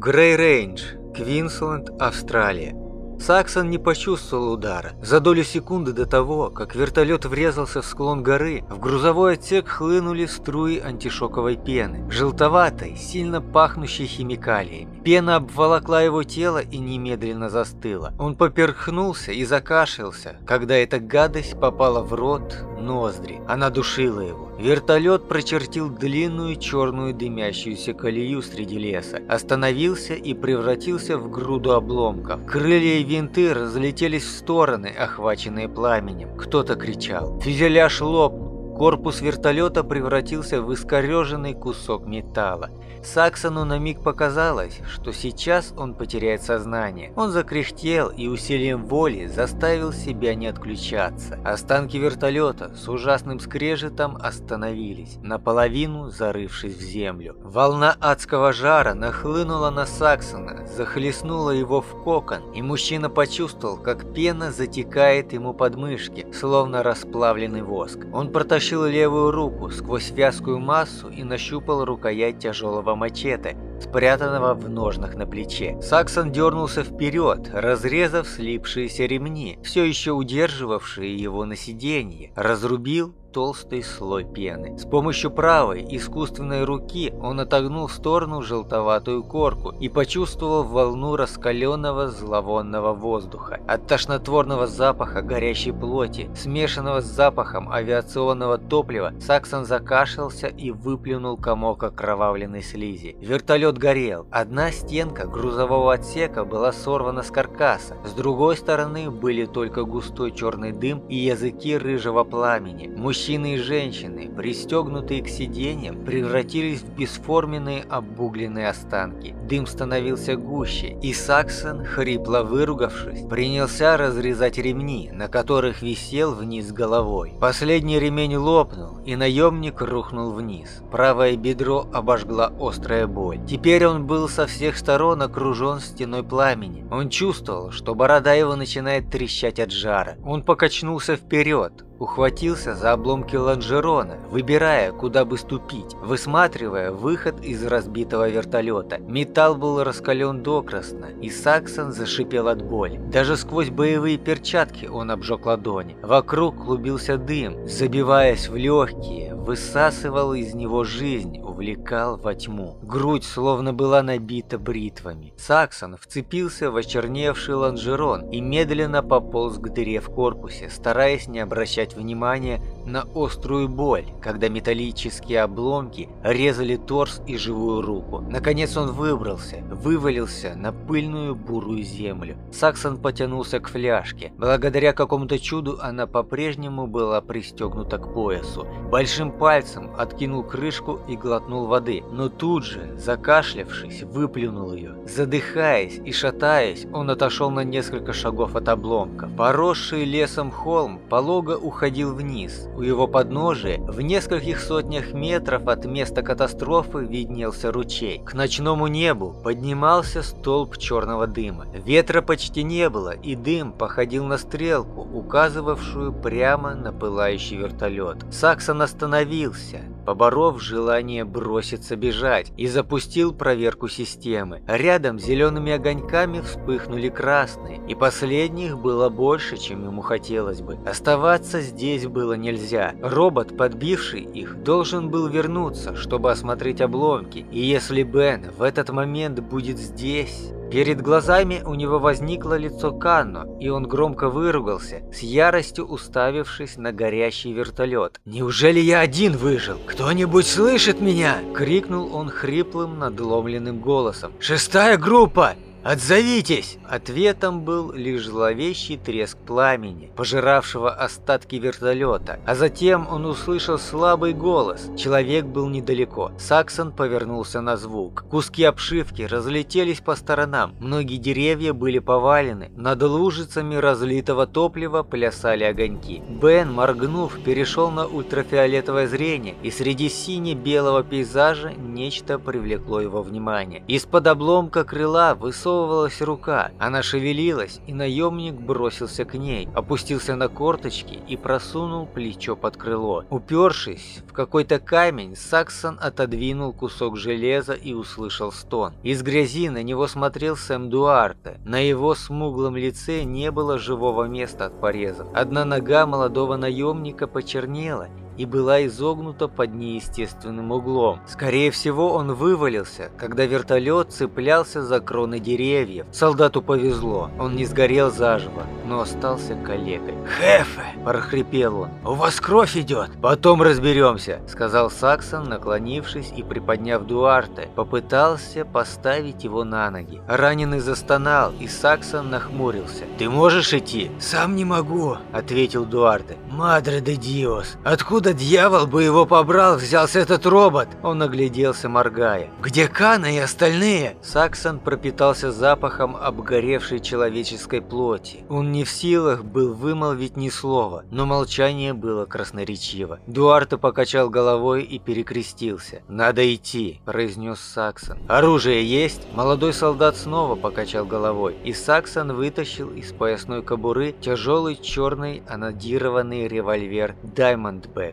Грей Рейндж, Квинсленд, Австралия. Саксон не почувствовал удара. За долю секунды до того, как вертолет врезался в склон горы, в грузовой отсек хлынули струи антишоковой пены, желтоватой, сильно пахнущей химикалиями. Пена обволокла его тело и немедленно застыла. Он поперхнулся и закашлялся, когда эта гадость попала в рот, ноздри. Она душила его. Вертолет прочертил длинную черную дымящуюся колею среди леса, остановился и превратился в груду обломков. Крылья и винты разлетелись в стороны, охваченные пламенем. Кто-то кричал. Фюзеляж лопнул. Корпус вертолета превратился в искореженный кусок металла. Саксону на миг показалось, что сейчас он потеряет сознание. Он закряхтел и усилием воли заставил себя не отключаться. Останки вертолета с ужасным скрежетом остановились, наполовину зарывшись в землю. Волна адского жара нахлынула на Саксона, захлестнула его в кокон, и мужчина почувствовал, как пена затекает ему под мышки, словно расплавленный воск. Он протащил левую руку сквозь вязкую массу и нащупал рукоять тяжелого мачете, спрятанного в ножнах на плече. Саксон дернулся вперед, разрезав слипшиеся ремни, все еще удерживавшие его на сиденье, разрубил толстый слой пены. С помощью правой искусственной руки он отогнул в сторону желтоватую корку и почувствовал волну раскаленного зловонного воздуха. От тошнотворного запаха горящей плоти, смешанного с запахом авиационного топлива, Саксон закашлялся и выплюнул комок окровавленной слизи. Вертолет горел. Одна стенка грузового отсека была сорвана с каркаса, с другой стороны были только густой черный дым и языки рыжего пламени. Мужчины и женщины, пристегнутые к сиденьям, превратились в бесформенные обугленные останки. Дым становился гуще, и Саксон, хрипло выругавшись, принялся разрезать ремни, на которых висел вниз головой. Последний ремень лопнул, и наемник рухнул вниз. Правое бедро обожгла острая боль. Теперь он был со всех сторон окружен стеной пламени. Он чувствовал, что борода его начинает трещать от жара. Он покачнулся вперед, Ухватился за обломки лонжерона, выбирая, куда бы ступить, высматривая выход из разбитого вертолета. Металл был раскален докрасно, и Саксон зашипел от боли. Даже сквозь боевые перчатки он обжег ладони. Вокруг клубился дым, забиваясь в легкие, высасывал из него жизнь, увлекал во тьму. Грудь словно была набита бритвами. Саксон вцепился в очерневший лонжерон и медленно пополз к дыре в корпусе, стараясь не обращать внимание на острую боль, когда металлические обломки резали торс и живую руку. Наконец он выбрался, вывалился на пыльную бурую землю. Саксон потянулся к фляжке. Благодаря какому-то чуду она по-прежнему была пристегнута к поясу. Большим пальцем откинул крышку и глотнул воды, но тут же, закашлявшись, выплюнул ее. Задыхаясь и шатаясь, он отошел на несколько шагов от обломка. Поросший лесом холм полого уходил вниз. У его подножия, в нескольких сотнях метров от места катастрофы, виднелся ручей. К ночному небу поднимался столб черного дыма. Ветра почти не было, и дым походил на стрелку, указывавшую прямо на пылающий вертолет. Саксон остановился, поборов желание броситься бежать, и запустил проверку системы. Рядом зелеными огоньками вспыхнули красные, и последних было больше, чем ему хотелось бы. Оставаться здесь было нельзя. Робот, подбивший их, должен был вернуться, чтобы осмотреть обломки. И если Бен в этот момент будет здесь... Перед глазами у него возникло лицо Канно, и он громко выругался, с яростью уставившись на горящий вертолет. «Неужели я один выжил? Кто-нибудь слышит меня?» — крикнул он хриплым, надломленным голосом. «Шестая группа! «Отзовитесь!» Ответом был лишь зловещий треск пламени, пожиравшего остатки вертолета. А затем он услышал слабый голос. Человек был недалеко. Саксон повернулся на звук. Куски обшивки разлетелись по сторонам. Многие деревья были повалены. Над лужицами разлитого топлива плясали огоньки. Бен, моргнув, перешел на ультрафиолетовое зрение, и среди сине-белого пейзажа нечто привлекло его внимание. Из-под обломка крыла высокого высовывалась рука. Она шевелилась, и наемник бросился к ней, опустился на корточки и просунул плечо под крыло. Упершись в какой-то камень, Саксон отодвинул кусок железа и услышал стон. Из грязи на него смотрел Сэм Дуарте. На его смуглом лице не было живого места от порезов. Одна нога молодого наемника почернела, и была изогнута под неестественным углом. Скорее всего, он вывалился, когда вертолет цеплялся за кроны деревьев. Солдату повезло, он не сгорел заживо, но остался калекой. «Хефе!» – прохрипел он. «У вас кровь идет!» «Потом разберемся!» – сказал Саксон, наклонившись и приподняв Дуарте. Попытался поставить его на ноги. Раненый застонал, и Саксон нахмурился. «Ты можешь идти?» «Сам не могу!» – ответил Дуарте. «Мадре де Диос! Откуда Откуда дьявол бы его побрал, взялся этот робот? Он огляделся, моргая. Где Кана и остальные? Саксон пропитался запахом обгоревшей человеческой плоти. Он не в силах был вымолвить ни слова, но молчание было красноречиво. Дуарто покачал головой и перекрестился. «Надо идти», – произнес Саксон. «Оружие есть?» Молодой солдат снова покачал головой, и Саксон вытащил из поясной кобуры тяжелый черный анодированный револьвер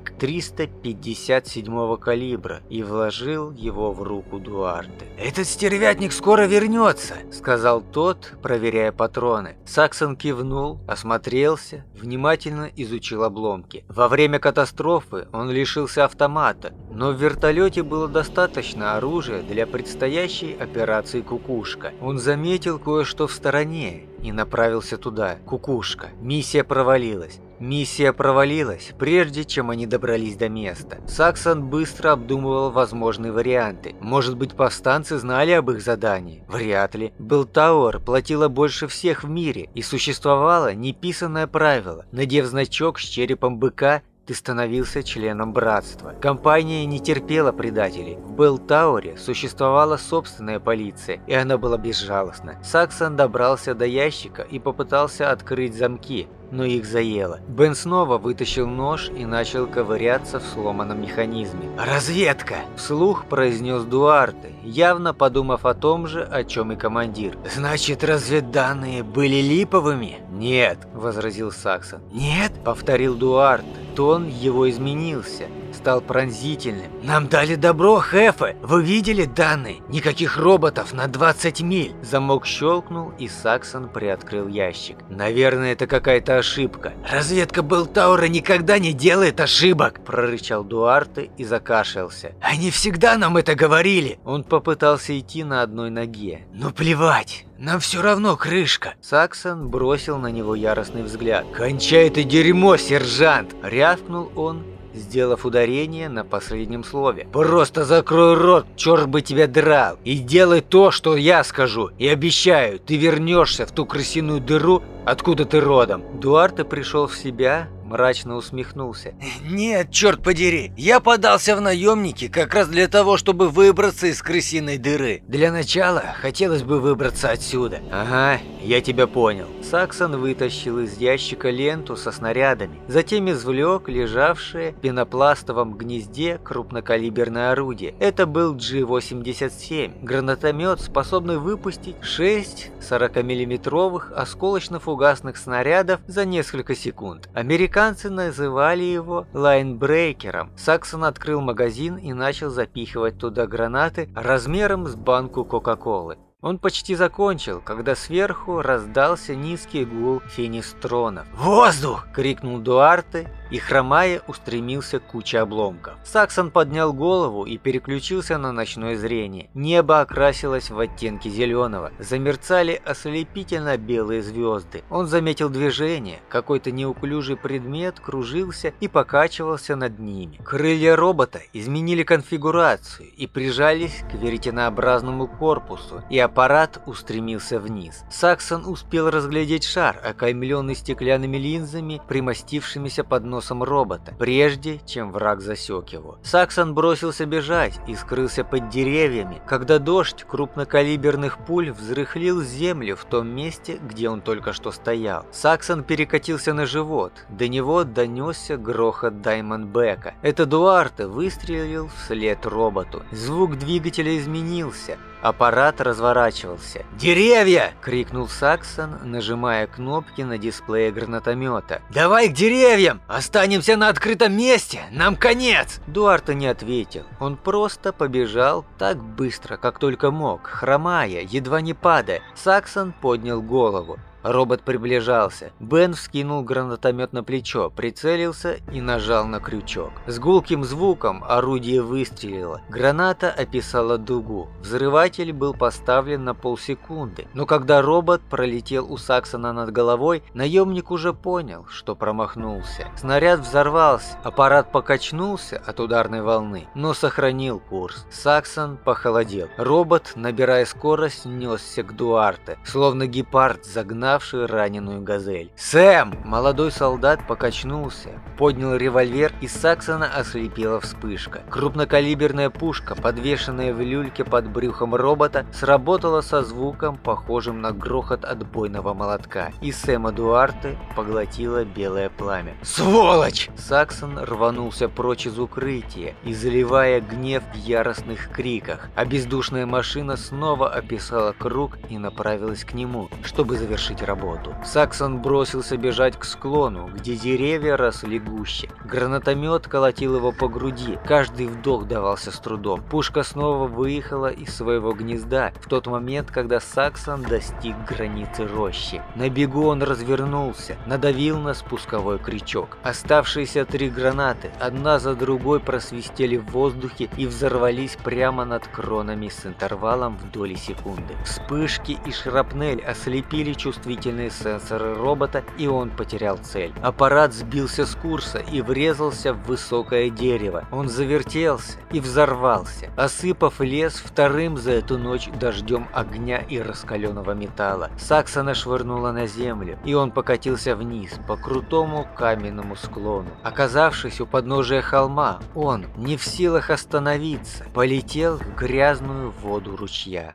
Diamondback 357 калибра и вложил его в руку Дуарте. «Этот стервятник скоро вернется», — сказал тот, проверяя патроны. Саксон кивнул, осмотрелся, внимательно изучил обломки. Во время катастрофы он лишился автомата, но в вертолете было достаточно оружия для предстоящей операции «Кукушка». Он заметил кое-что в стороне и направился туда. «Кукушка». Миссия провалилась. Миссия провалилась, прежде чем они добрались до места. Саксон быстро обдумывал возможные варианты. Может быть, повстанцы знали об их задании? Вряд ли. Белтауэр платила больше всех в мире, и существовало неписанное правило. Надев значок с черепом быка, ты становился членом братства. Компания не терпела предателей. В Белтауре существовала собственная полиция, и она была безжалостна. Саксон добрался до ящика и попытался открыть замки, но их заело. Бен снова вытащил нож и начал ковыряться в сломанном механизме. «Разведка!» – вслух произнес Дуарте, явно подумав о том же, о чем и командир. «Значит, разведданные были липовыми?» «Нет», – возразил Саксон. «Нет?» – повторил Дуарте. Тон его изменился стал пронзительным. «Нам дали добро, Хефе! Вы видели данные? Никаких роботов на 20 миль!» Замок щелкнул, и Саксон приоткрыл ящик. «Наверное, это какая-то ошибка». «Разведка Белтаура никогда не делает ошибок!» прорычал Дуарте и закашлялся. «Они всегда нам это говорили!» Он попытался идти на одной ноге. «Ну плевать!» Нам все равно крышка!» Саксон бросил на него яростный взгляд. «Кончай это дерьмо, сержант!» Рявкнул он сделав ударение на последнем слове. «Просто закрой рот, черт бы тебя драл, и делай то, что я скажу, и обещаю, ты вернешься в ту крысиную дыру, откуда ты родом». Дуарте пришел в себя, мрачно усмехнулся. «Нет, черт подери, я подался в наемники как раз для того, чтобы выбраться из крысиной дыры. Для начала хотелось бы выбраться отсюда». «Ага, я тебя понял». Саксон вытащил из ящика ленту со снарядами, затем извлек лежавшее в пенопластовом гнезде крупнокалиберное орудие. Это был G-87, гранатомет, способный выпустить 6 40-миллиметровых осколочно-фугасных снарядов за несколько секунд. Американцы Американцы называли его лайнбрейкером. Саксон открыл магазин и начал запихивать туда гранаты размером с банку Кока-Колы. Он почти закончил, когда сверху раздался низкий гул финистронов. «Воздух!» – крикнул Дуарте и, хромая, устремился к куче обломков. Саксон поднял голову и переключился на ночное зрение. Небо окрасилось в оттенки зеленого. Замерцали ослепительно белые звезды. Он заметил движение. Какой-то неуклюжий предмет кружился и покачивался над ними. Крылья робота изменили конфигурацию и прижались к веретенообразному корпусу, и аппарат устремился вниз. Саксон успел разглядеть шар, окаймленный стеклянными линзами, примостившимися под нос носом робота, прежде чем враг засек его. Саксон бросился бежать и скрылся под деревьями, когда дождь крупнокалиберных пуль взрыхлил землю в том месте, где он только что стоял. Саксон перекатился на живот, до него донесся грохот Даймондбека. Это Дуарте выстрелил вслед роботу. Звук двигателя изменился – Аппарат разворачивался. «Деревья!» – крикнул Саксон, нажимая кнопки на дисплее гранатомета. «Давай к деревьям! Останемся на открытом месте! Нам конец!» Дуарта не ответил. Он просто побежал так быстро, как только мог, хромая, едва не падая. Саксон поднял голову. Робот приближался. Бен вскинул гранатомет на плечо, прицелился и нажал на крючок. С гулким звуком орудие выстрелило. Граната описала дугу. Взрыватель был поставлен на полсекунды. Но когда робот пролетел у Саксона над головой, наемник уже понял, что промахнулся. Снаряд взорвался, аппарат покачнулся от ударной волны, но сохранил курс. Саксон похолодел. Робот, набирая скорость, несся к Дуарте, словно гепард загнав догнавший раненую газель. «Сэм!» Молодой солдат покачнулся, поднял револьвер, и Саксона ослепила вспышка. Крупнокалиберная пушка, подвешенная в люльке под брюхом робота, сработала со звуком, похожим на грохот отбойного молотка, и Сэма Дуарте поглотило белое пламя. «Сволочь!» Саксон рванулся прочь из укрытия, изливая гнев в яростных криках, а бездушная машина снова описала круг и направилась к нему, чтобы завершить работу. Саксон бросился бежать к склону, где деревья росли гуще. Гранатомет колотил его по груди, каждый вдох давался с трудом. Пушка снова выехала из своего гнезда в тот момент, когда Саксон достиг границы рощи. На бегу он развернулся, надавил на спусковой крючок. Оставшиеся три гранаты одна за другой просвистели в воздухе и взорвались прямо над кронами с интервалом в доли секунды. Вспышки и шрапнель ослепили чувствительность чувствительные сенсоры робота, и он потерял цель. Аппарат сбился с курса и врезался в высокое дерево. Он завертелся и взорвался, осыпав лес вторым за эту ночь дождем огня и раскаленного металла. Саксона швырнула на землю, и он покатился вниз по крутому каменному склону. Оказавшись у подножия холма, он, не в силах остановиться, полетел в грязную воду ручья.